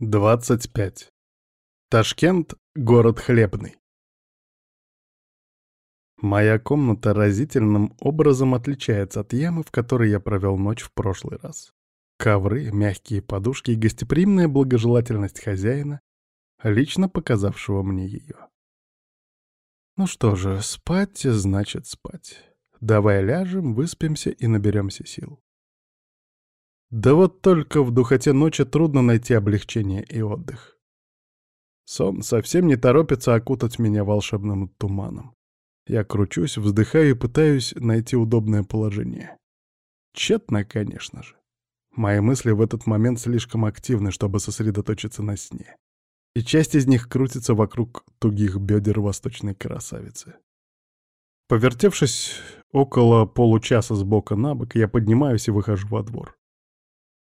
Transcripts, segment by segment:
25. Ташкент — город хлебный. Моя комната разительным образом отличается от ямы, в которой я провел ночь в прошлый раз. Ковры, мягкие подушки и гостеприимная благожелательность хозяина, лично показавшего мне ее. Ну что же, спать значит спать. Давай ляжем, выспимся и наберемся сил. Да вот только в духоте ночи трудно найти облегчение и отдых. Сон совсем не торопится окутать меня волшебным туманом. Я кручусь, вздыхаю и пытаюсь найти удобное положение. Тщетно, конечно же. Мои мысли в этот момент слишком активны, чтобы сосредоточиться на сне. И часть из них крутится вокруг тугих бедер восточной красавицы. Повертевшись около получаса с на бок, я поднимаюсь и выхожу во двор.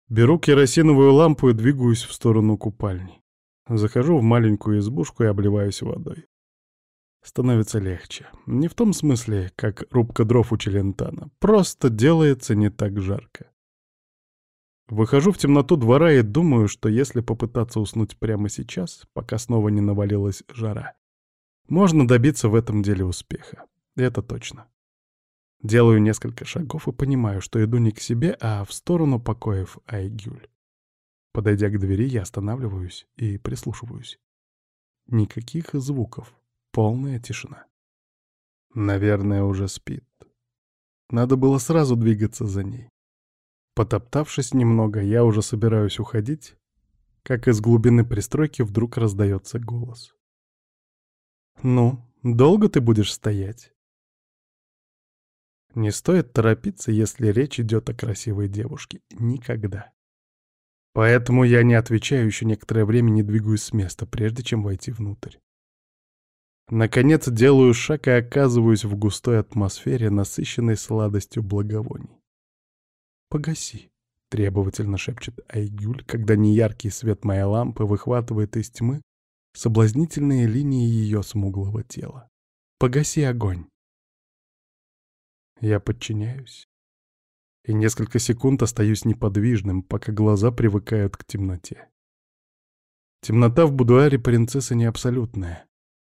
Беру керосиновую лампу и двигаюсь в сторону купальни. Захожу в маленькую избушку и обливаюсь водой. Становится легче. Не в том смысле, как рубка дров у Челентана. Просто делается не так жарко. Выхожу в темноту двора и думаю, что если попытаться уснуть прямо сейчас, пока снова не навалилась жара, можно добиться в этом деле успеха. Это точно. Делаю несколько шагов и понимаю, что иду не к себе, а в сторону покоев Айгюль. Подойдя к двери, я останавливаюсь и прислушиваюсь. Никаких звуков. Полная тишина. Наверное, уже спит. Надо было сразу двигаться за ней. Потоптавшись немного, я уже собираюсь уходить, как из глубины пристройки вдруг раздается голос. «Ну, долго ты будешь стоять?» Не стоит торопиться, если речь идет о красивой девушке. Никогда. Поэтому я не отвечаю еще некоторое время, не двигаюсь с места, прежде чем войти внутрь. Наконец делаю шаг и оказываюсь в густой атмосфере, насыщенной сладостью благовоний. «Погаси», — требовательно шепчет Айгюль, когда неяркий свет моей лампы выхватывает из тьмы соблазнительные линии ее смуглого тела. «Погаси огонь». Я подчиняюсь. И несколько секунд остаюсь неподвижным, пока глаза привыкают к темноте. Темнота в будуаре принцессы не абсолютная.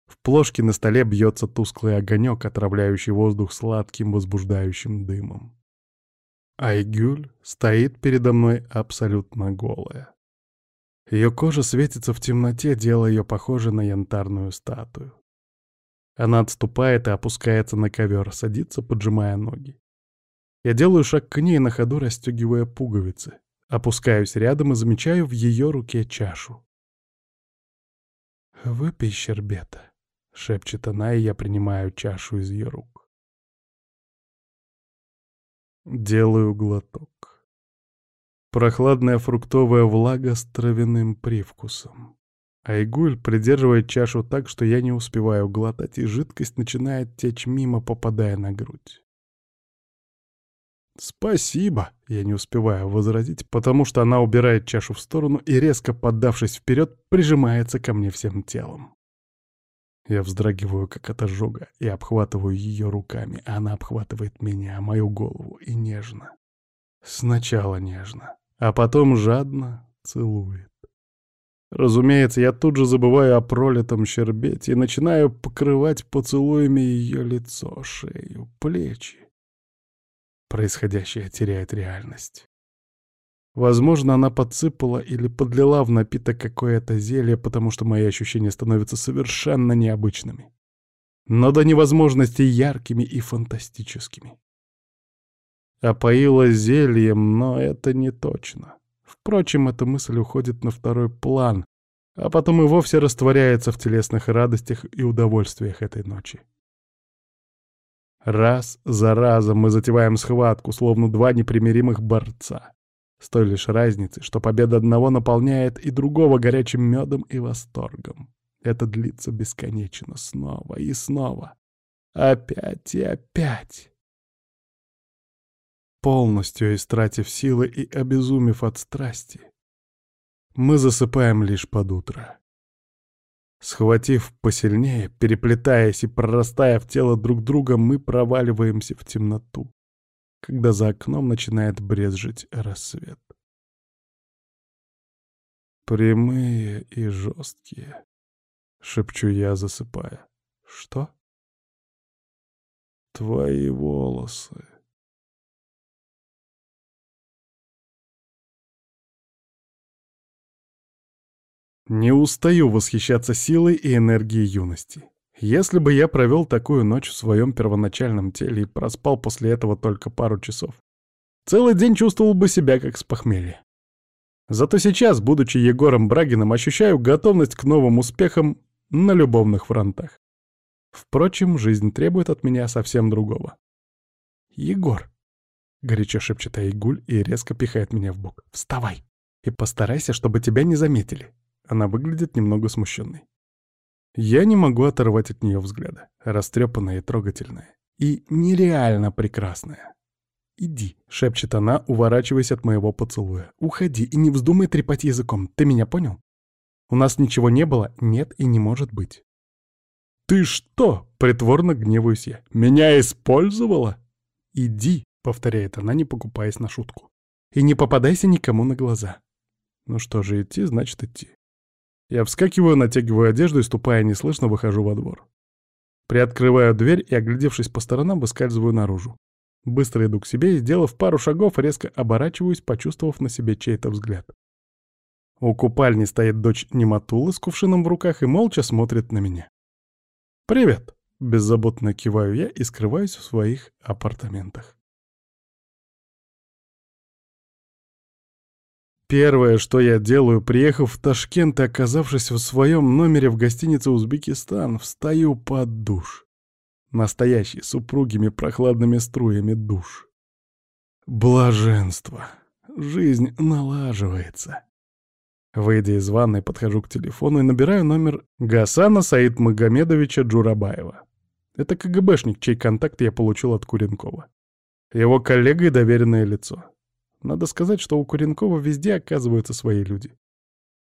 В плошке на столе бьется тусклый огонек, отравляющий воздух сладким возбуждающим дымом. Айгюль стоит передо мной абсолютно голая. Ее кожа светится в темноте, делая ее похожей на янтарную статую. Она отступает и опускается на ковер, садится, поджимая ноги. Я делаю шаг к ней, на ходу расстегивая пуговицы. Опускаюсь рядом и замечаю в ее руке чашу. «Выпей щербета», — шепчет она, и я принимаю чашу из ее рук. Делаю глоток. Прохладная фруктовая влага с травяным привкусом. Айгуль придерживает чашу так, что я не успеваю глотать, и жидкость начинает течь мимо, попадая на грудь. «Спасибо!» — я не успеваю возразить, потому что она убирает чашу в сторону и, резко поддавшись вперед, прижимается ко мне всем телом. Я вздрагиваю, как от ожога, и обхватываю ее руками, а она обхватывает меня, мою голову, и нежно. Сначала нежно, а потом жадно целует. Разумеется, я тут же забываю о пролитом щербете и начинаю покрывать поцелуями ее лицо, шею, плечи. Происходящее теряет реальность. Возможно, она подсыпала или подлила в напиток какое-то зелье, потому что мои ощущения становятся совершенно необычными. Но до невозможности яркими и фантастическими. Опоила зельем, но это не точно. Впрочем, эта мысль уходит на второй план, а потом и вовсе растворяется в телесных радостях и удовольствиях этой ночи. Раз за разом мы затеваем схватку, словно два непримиримых борца. С той лишь разницей, что победа одного наполняет и другого горячим медом и восторгом. Это длится бесконечно, снова и снова. Опять и опять. Полностью истратив силы и обезумев от страсти, мы засыпаем лишь под утро. Схватив посильнее, переплетаясь и прорастая в тело друг друга, мы проваливаемся в темноту, когда за окном начинает брезжить рассвет. Прямые и жесткие. Шепчу я, засыпая. Что? Твои волосы. Не устаю восхищаться силой и энергией юности. Если бы я провел такую ночь в своем первоначальном теле и проспал после этого только пару часов, целый день чувствовал бы себя как с похмелья. Зато сейчас, будучи Егором Брагиным, ощущаю готовность к новым успехам на любовных фронтах. Впрочем, жизнь требует от меня совсем другого. «Егор!» — горячо шепчет Айгуль и резко пихает меня в бок. «Вставай! И постарайся, чтобы тебя не заметили. Она выглядит немного смущенной. Я не могу оторвать от нее взгляда. Растрепанная и трогательная. И нереально прекрасная. «Иди», — шепчет она, уворачиваясь от моего поцелуя. «Уходи и не вздумай трепать языком. Ты меня понял? У нас ничего не было, нет и не может быть». «Ты что?» — притворно гневаюсь я. «Меня использовала?» «Иди», — повторяет она, не покупаясь на шутку. «И не попадайся никому на глаза». Ну что же, идти, значит идти. Я вскакиваю, натягиваю одежду и, ступая неслышно, выхожу во двор. Приоткрываю дверь и, оглядевшись по сторонам, выскальзываю наружу. Быстро иду к себе и, сделав пару шагов, резко оборачиваюсь, почувствовав на себе чей-то взгляд. У купальни стоит дочь Нематулы с кувшином в руках и молча смотрит на меня. «Привет!» — беззаботно киваю я и скрываюсь в своих апартаментах. Первое, что я делаю, приехав в Ташкент и оказавшись в своем номере в гостинице «Узбекистан», встаю под душ. Настоящий, с упругими прохладными струями душ. Блаженство. Жизнь налаживается. Выйдя из ванной, подхожу к телефону и набираю номер Гасана Саид Магомедовича Джурабаева. Это КГБшник, чей контакт я получил от Куренкова. Его коллега и доверенное лицо. Надо сказать, что у Куренкова везде оказываются свои люди.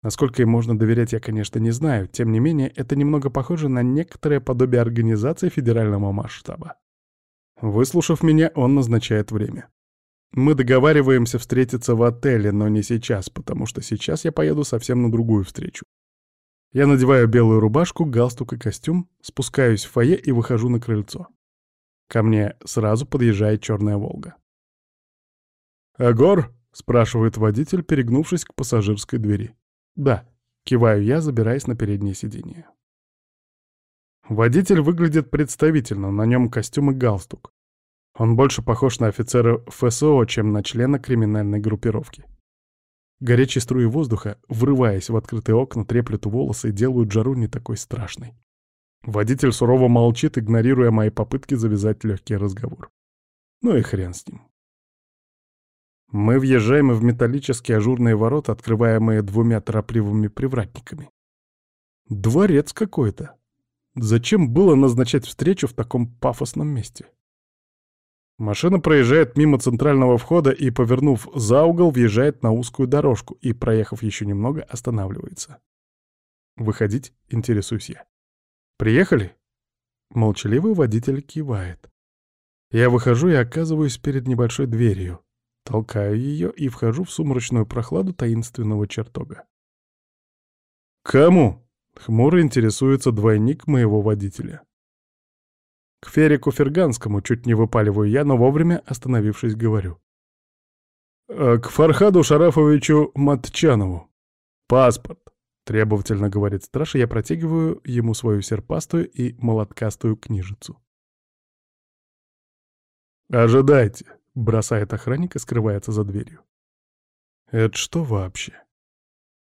Насколько им можно доверять, я, конечно, не знаю. Тем не менее, это немного похоже на некоторое подобие организации федерального масштаба. Выслушав меня, он назначает время. Мы договариваемся встретиться в отеле, но не сейчас, потому что сейчас я поеду совсем на другую встречу. Я надеваю белую рубашку, галстук и костюм, спускаюсь в фойе и выхожу на крыльцо. Ко мне сразу подъезжает черная «Волга». «Агор?» — спрашивает водитель, перегнувшись к пассажирской двери. «Да», — киваю я, забираясь на переднее сиденье. Водитель выглядит представительно, на нем костюм и галстук. Он больше похож на офицера ФСО, чем на члена криминальной группировки. Горячие струи воздуха, врываясь в открытые окна, треплют волосы и делают жару не такой страшной. Водитель сурово молчит, игнорируя мои попытки завязать легкий разговор. Ну и хрен с ним. Мы въезжаем в металлические ажурные ворота, открываемые двумя торопливыми привратниками. Дворец какой-то. Зачем было назначать встречу в таком пафосном месте? Машина проезжает мимо центрального входа и, повернув за угол, въезжает на узкую дорожку и, проехав еще немного, останавливается. Выходить интересуюсь я. «Приехали?» Молчаливый водитель кивает. Я выхожу и оказываюсь перед небольшой дверью. Толкаю ее и вхожу в сумрачную прохладу таинственного чертога. «Кому?» — хмуро интересуется двойник моего водителя. К Ферику Ферганскому чуть не выпаливаю я, но вовремя, остановившись, говорю. «А «К Фархаду Шарафовичу Матчанову. Паспорт», — требовательно говорит страж, я протягиваю ему свою серпастую и молоткастую книжицу. «Ожидайте», Бросает охранник и скрывается за дверью. Это что вообще?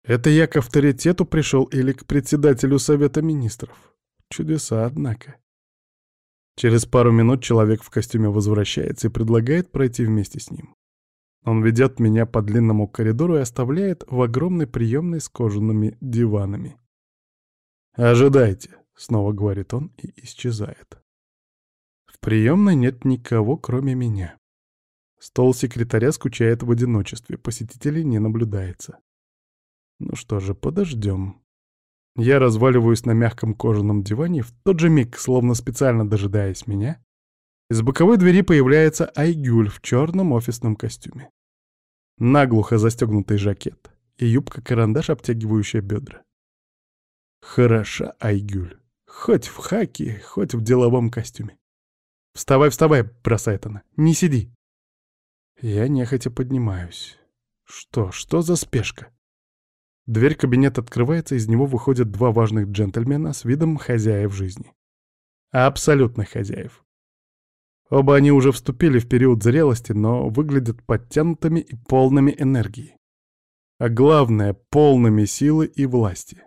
Это я к авторитету пришел или к председателю Совета Министров? Чудеса, однако. Через пару минут человек в костюме возвращается и предлагает пройти вместе с ним. Он ведет меня по длинному коридору и оставляет в огромной приемной с кожаными диванами. «Ожидайте», — снова говорит он и исчезает. В приемной нет никого, кроме меня. Стол секретаря скучает в одиночестве, посетителей не наблюдается. Ну что же, подождем. Я разваливаюсь на мягком кожаном диване, в тот же миг, словно специально дожидаясь меня, из боковой двери появляется Айгюль в черном офисном костюме. Наглухо застегнутый жакет. и юбка-карандаш, обтягивающая бедра. Хороша Айгюль. Хоть в хаке, хоть в деловом костюме. «Вставай, вставай!» — бросает она. «Не сиди!» Я нехотя поднимаюсь. Что, что за спешка? Дверь кабинета открывается, из него выходят два важных джентльмена с видом хозяев жизни. Абсолютных хозяев. Оба они уже вступили в период зрелости, но выглядят подтянутыми и полными энергии. А главное — полными силы и власти.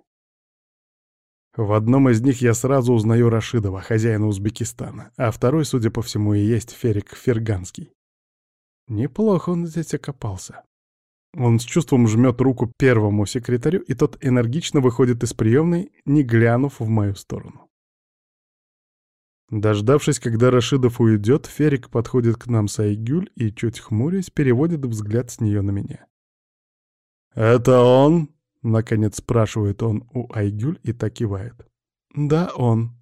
В одном из них я сразу узнаю Рашидова, хозяина Узбекистана, а второй, судя по всему, и есть Ферик Ферганский. Неплохо он здесь окопался. Он с чувством жмет руку первому секретарю, и тот энергично выходит из приемной, не глянув в мою сторону. Дождавшись, когда Рашидов уйдет, Ферик подходит к нам с Айгюль и, чуть хмурясь, переводит взгляд с нее на меня. «Это он?» — наконец спрашивает он у Айгюль и так кивает. «Да, он»,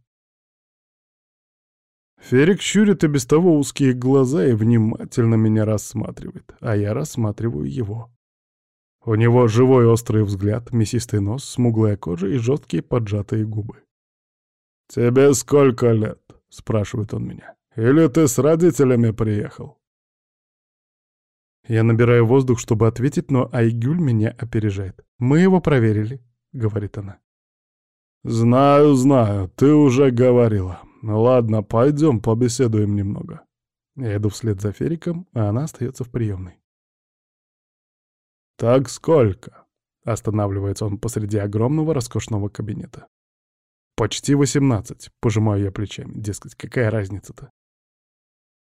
Ферик щурит и без того узкие глаза и внимательно меня рассматривает, а я рассматриваю его. У него живой острый взгляд, мясистый нос, смуглая кожа и жесткие поджатые губы. «Тебе сколько лет?» — спрашивает он меня. «Или ты с родителями приехал?» Я набираю воздух, чтобы ответить, но Айгюль меня опережает. «Мы его проверили», — говорит она. «Знаю, знаю, ты уже говорила. Ну ладно, пойдем побеседуем немного. Я иду вслед за Фериком, а она остается в приемной. «Так сколько?» — останавливается он посреди огромного роскошного кабинета. «Почти восемнадцать», — пожимаю я плечами. Дескать, какая разница-то?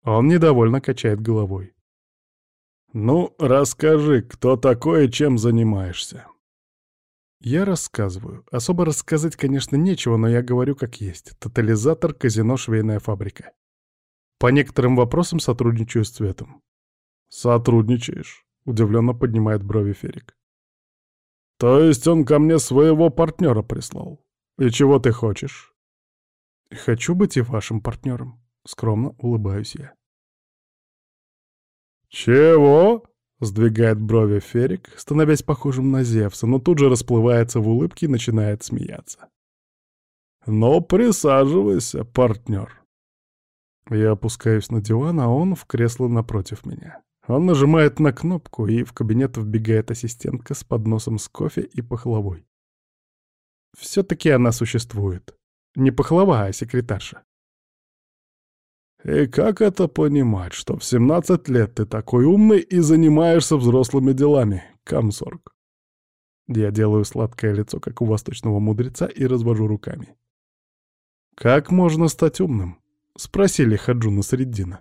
Он недовольно качает головой. «Ну, расскажи, кто такой и чем занимаешься?» Я рассказываю. Особо рассказать, конечно, нечего, но я говорю как есть. Тотализатор, казино, швейная фабрика. По некоторым вопросам сотрудничаю с Цветом. «Сотрудничаешь?» — удивленно поднимает брови Ферик. «То есть он ко мне своего партнера прислал? И чего ты хочешь?» «Хочу быть и вашим партнером», — скромно улыбаюсь я. «Чего?» Сдвигает брови Ферик, становясь похожим на Зевса, но тут же расплывается в улыбке и начинает смеяться. «Но присаживайся, партнер». Я опускаюсь на диван, а он в кресло напротив меня. Он нажимает на кнопку, и в кабинет вбегает ассистентка с подносом с кофе и пахлавой. Все-таки она существует. Не пахлава, а секретарша. И как это понимать, что в 17 лет ты такой умный и занимаешься взрослыми делами, комсорг? Я делаю сладкое лицо, как у восточного мудреца, и развожу руками. «Как можно стать умным?» — спросили Хаджуна Среддина.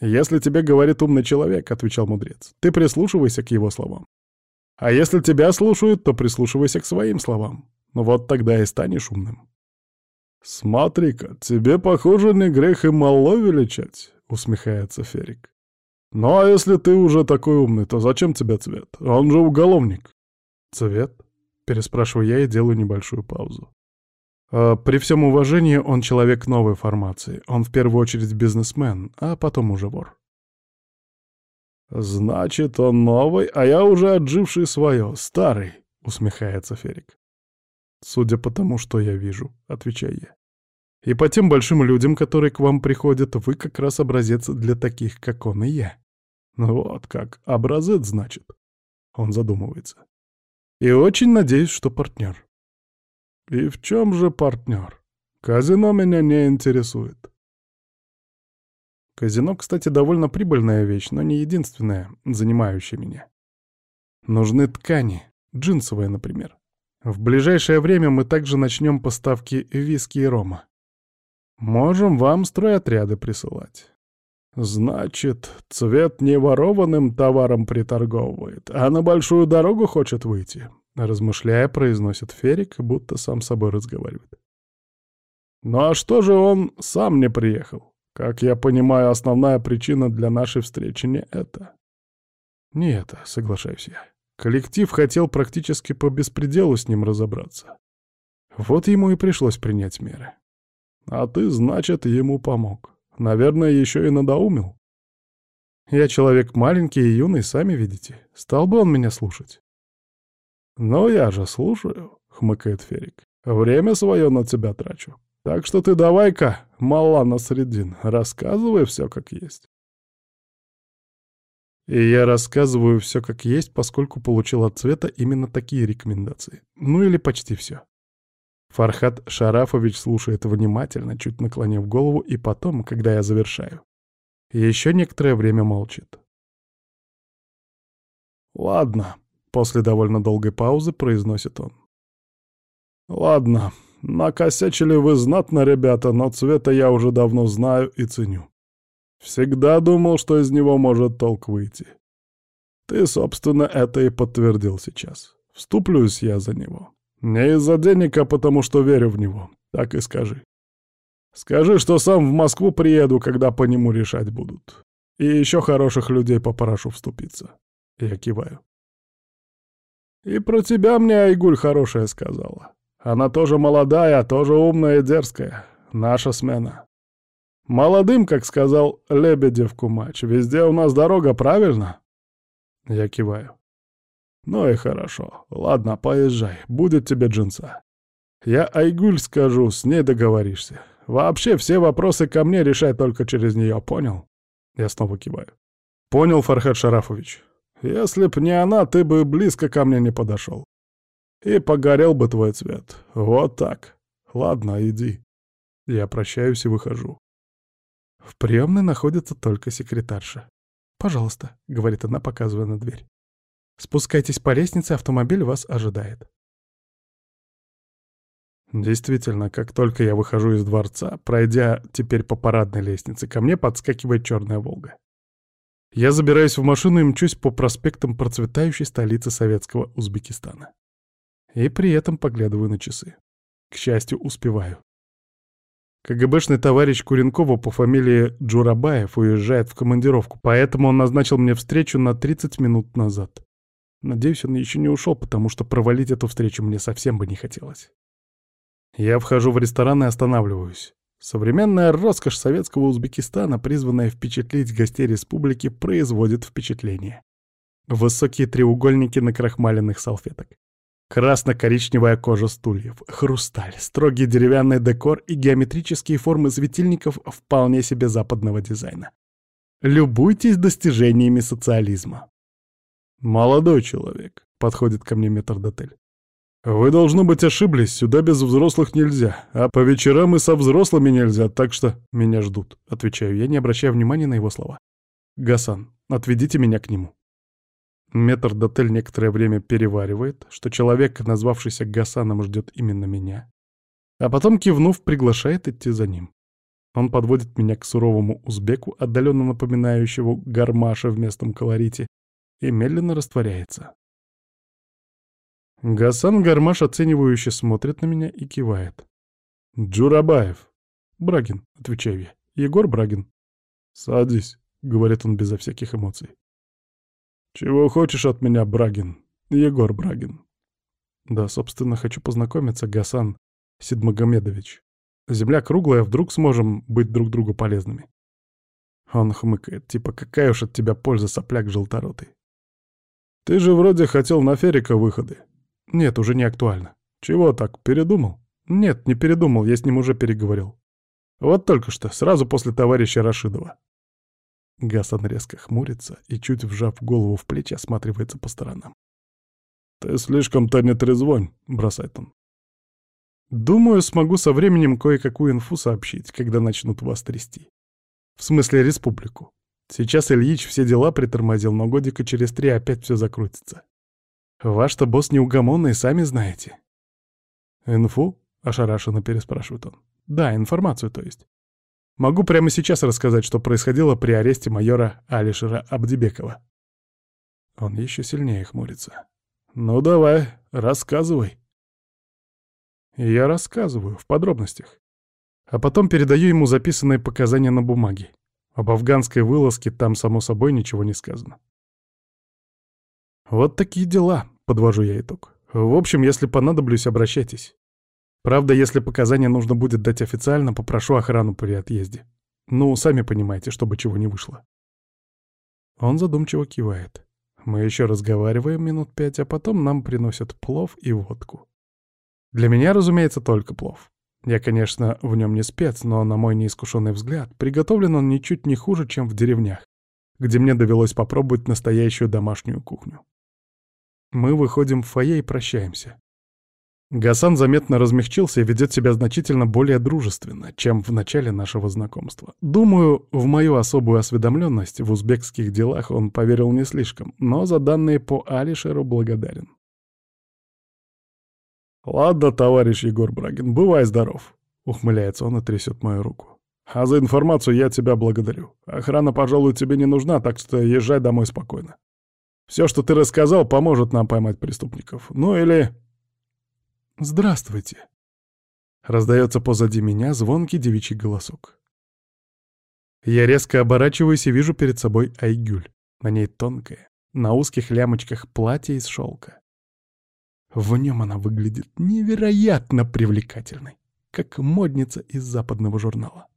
«Если тебе говорит умный человек», — отвечал мудрец, — «ты прислушивайся к его словам. А если тебя слушают, то прислушивайся к своим словам. Ну вот тогда и станешь умным». «Смотри-ка, тебе, похоже, не грех и мало величать», — усмехается Ферик. «Ну а если ты уже такой умный, то зачем тебе цвет? Он же уголовник». «Цвет?» — переспрашиваю я и делаю небольшую паузу. «Э, «При всем уважении, он человек новой формации. Он в первую очередь бизнесмен, а потом уже вор». «Значит, он новый, а я уже отживший свое, старый», — усмехается Ферик. «Судя по тому, что я вижу», — отвечаю я. «И по тем большим людям, которые к вам приходят, вы как раз образец для таких, как он и я». «Ну вот как, образец, значит?» Он задумывается. «И очень надеюсь, что партнер». «И в чем же партнер? Казино меня не интересует». Казино, кстати, довольно прибыльная вещь, но не единственная, занимающая меня. Нужны ткани, джинсовые, например. В ближайшее время мы также начнем поставки виски и рома. Можем вам стройотряды присылать. Значит, цвет не ворованным товаром приторговывает, а на большую дорогу хочет выйти, размышляя, произносит Ферик, будто сам с собой разговаривает. Ну а что же он сам не приехал? Как я понимаю, основная причина для нашей встречи не это. Не это, соглашаюсь я. Коллектив хотел практически по беспределу с ним разобраться. Вот ему и пришлось принять меры. А ты, значит, ему помог. Наверное, еще и надоумил. Я человек маленький и юный, сами видите. Стал бы он меня слушать. «Ну я же слушаю», — хмыкает Ферик. «Время свое на тебя трачу. Так что ты давай-ка, Малана Средин, рассказывай все как есть». И я рассказываю все как есть, поскольку получил от Цвета именно такие рекомендации. Ну или почти все. Фархат Шарафович слушает внимательно, чуть наклонив голову, и потом, когда я завершаю, еще некоторое время молчит. «Ладно», — после довольно долгой паузы произносит он. «Ладно, накосячили вы знатно, ребята, но Цвета я уже давно знаю и ценю. Всегда думал, что из него может толк выйти. Ты, собственно, это и подтвердил сейчас. Вступлюсь я за него. Не из-за денег, а потому что верю в него. Так и скажи. Скажи, что сам в Москву приеду, когда по нему решать будут. И еще хороших людей попрошу вступиться. Я киваю. И про тебя мне Айгуль хорошая сказала. Она тоже молодая, тоже умная и дерзкая. Наша смена. Молодым, как сказал Лебедев Кумач, везде у нас дорога, правильно? Я киваю. Ну и хорошо. Ладно, поезжай, будет тебе джинса. Я Айгуль скажу, с ней договоришься. Вообще все вопросы ко мне решай только через нее, понял? Я снова киваю. Понял, Фархад Шарафович. Если б не она, ты бы близко ко мне не подошел. И погорел бы твой цвет. Вот так. Ладно, иди. Я прощаюсь и выхожу. В приемной находится только секретарша. «Пожалуйста», — говорит она, показывая на дверь. «Спускайтесь по лестнице, автомобиль вас ожидает». Действительно, как только я выхожу из дворца, пройдя теперь по парадной лестнице, ко мне подскакивает черная «Волга». Я забираюсь в машину и мчусь по проспектам процветающей столицы советского Узбекистана. И при этом поглядываю на часы. К счастью, успеваю. КГБшный товарищ Куренкова по фамилии Джурабаев уезжает в командировку, поэтому он назначил мне встречу на 30 минут назад. Надеюсь, он еще не ушел, потому что провалить эту встречу мне совсем бы не хотелось. Я вхожу в ресторан и останавливаюсь. Современная роскошь советского Узбекистана, призванная впечатлить гостей республики, производит впечатление. Высокие треугольники на крахмаленных салфеток. Красно-коричневая кожа стульев, хрусталь, строгий деревянный декор и геометрические формы светильников вполне себе западного дизайна. Любуйтесь достижениями социализма. «Молодой человек», — подходит ко мне метрдотель. «Вы, должно быть, ошиблись, сюда без взрослых нельзя, а по вечерам и со взрослыми нельзя, так что меня ждут», — отвечаю я, не обращая внимания на его слова. «Гасан, отведите меня к нему». Метр-дотель некоторое время переваривает, что человек, назвавшийся Гасаном, ждет именно меня. А потом, кивнув, приглашает идти за ним. Он подводит меня к суровому узбеку, отдаленно напоминающему гармаша в местном колорите, и медленно растворяется. Гасан Гармаш оценивающе смотрит на меня и кивает. «Джурабаев». «Брагин», — отвечаю я. «Егор Брагин». «Садись», — говорит он безо всяких эмоций. «Чего хочешь от меня, Брагин? Егор Брагин?» «Да, собственно, хочу познакомиться, Гасан Сидмагомедович. Земля круглая, вдруг сможем быть друг другу полезными?» Он хмыкает, типа, какая уж от тебя польза, сопляк желторотый. «Ты же вроде хотел на Ферика выходы». «Нет, уже не актуально». «Чего так, передумал?» «Нет, не передумал, я с ним уже переговорил». «Вот только что, сразу после товарища Рашидова». Гасан резко хмурится и, чуть вжав голову в плечи, осматривается по сторонам. «Ты слишком-то не трезвонь», — бросает он. «Думаю, смогу со временем кое-какую инфу сообщить, когда начнут вас трясти. В смысле, республику. Сейчас Ильич все дела притормозил, но годика через три опять все закрутится. Ваш-то босс неугомонный, сами знаете». «Инфу?» — ошарашенно переспрашивает он. «Да, информацию, то есть. Могу прямо сейчас рассказать, что происходило при аресте майора Алишера Абдибекова. Он еще сильнее хмурится. «Ну давай, рассказывай». Я рассказываю, в подробностях. А потом передаю ему записанные показания на бумаге. Об афганской вылазке там, само собой, ничего не сказано. Вот такие дела, подвожу я итог. В общем, если понадоблюсь, обращайтесь. Правда, если показания нужно будет дать официально, попрошу охрану при отъезде. Ну, сами понимаете, чтобы чего не вышло. Он задумчиво кивает. Мы еще разговариваем минут пять, а потом нам приносят плов и водку. Для меня, разумеется, только плов. Я, конечно, в нем не спец, но, на мой неискушенный взгляд, приготовлен он ничуть не хуже, чем в деревнях, где мне довелось попробовать настоящую домашнюю кухню. Мы выходим в фойе и прощаемся. Гасан заметно размягчился и ведет себя значительно более дружественно, чем в начале нашего знакомства. Думаю, в мою особую осведомленность в узбекских делах он поверил не слишком, но за данные по Алишеру благодарен. «Ладно, товарищ Егор Брагин, бывай здоров», — ухмыляется он и трясет мою руку. «А за информацию я тебя благодарю. Охрана, пожалуй, тебе не нужна, так что езжай домой спокойно. Все, что ты рассказал, поможет нам поймать преступников. Ну или «Здравствуйте!» Раздается позади меня звонкий девичий голосок. Я резко оборачиваюсь и вижу перед собой Айгюль. На ней тонкое, на узких лямочках платье из шелка. В нем она выглядит невероятно привлекательной, как модница из западного журнала.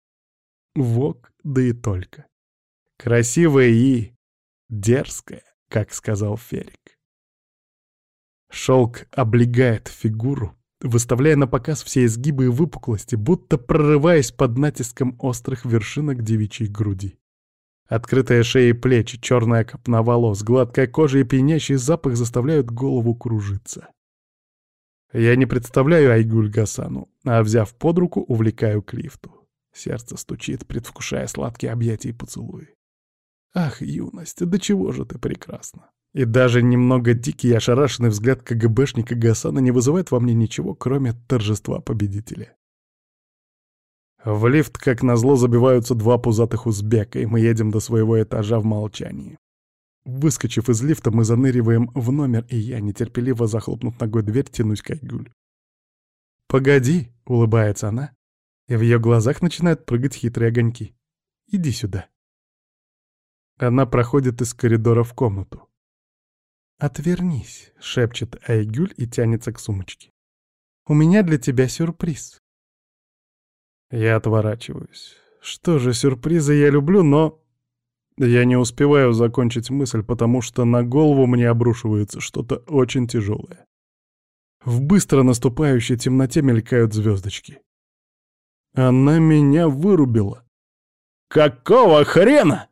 Вок, да и только. Красивая и дерзкая, как сказал Ферик. Шелк облегает фигуру, выставляя на показ все изгибы и выпуклости, будто прорываясь под натиском острых вершинок девичьей груди. Открытая шея и плечи, черная копна волос, гладкая кожа и пьянящий запах заставляют голову кружиться. Я не представляю Айгуль Гасану, а, взяв под руку, увлекаю к лифту. Сердце стучит, предвкушая сладкие объятия и поцелуи. Ах, юность, до чего же ты прекрасна! И даже немного дикий и ошарашенный взгляд КГБшника Гасана не вызывает во мне ничего, кроме торжества победителя. В лифт, как назло, забиваются два пузатых узбека, и мы едем до своего этажа в молчании. Выскочив из лифта, мы заныриваем в номер, и я, нетерпеливо захлопнув ногой дверь, тянусь к Айгуль. «Погоди», — улыбается она, и в ее глазах начинают прыгать хитрые огоньки. «Иди сюда». Она проходит из коридора в комнату. «Отвернись», — шепчет Айгюль и тянется к сумочке. «У меня для тебя сюрприз». Я отворачиваюсь. Что же, сюрпризы я люблю, но... Я не успеваю закончить мысль, потому что на голову мне обрушивается что-то очень тяжелое. В быстро наступающей темноте мелькают звездочки. Она меня вырубила. «Какого хрена?»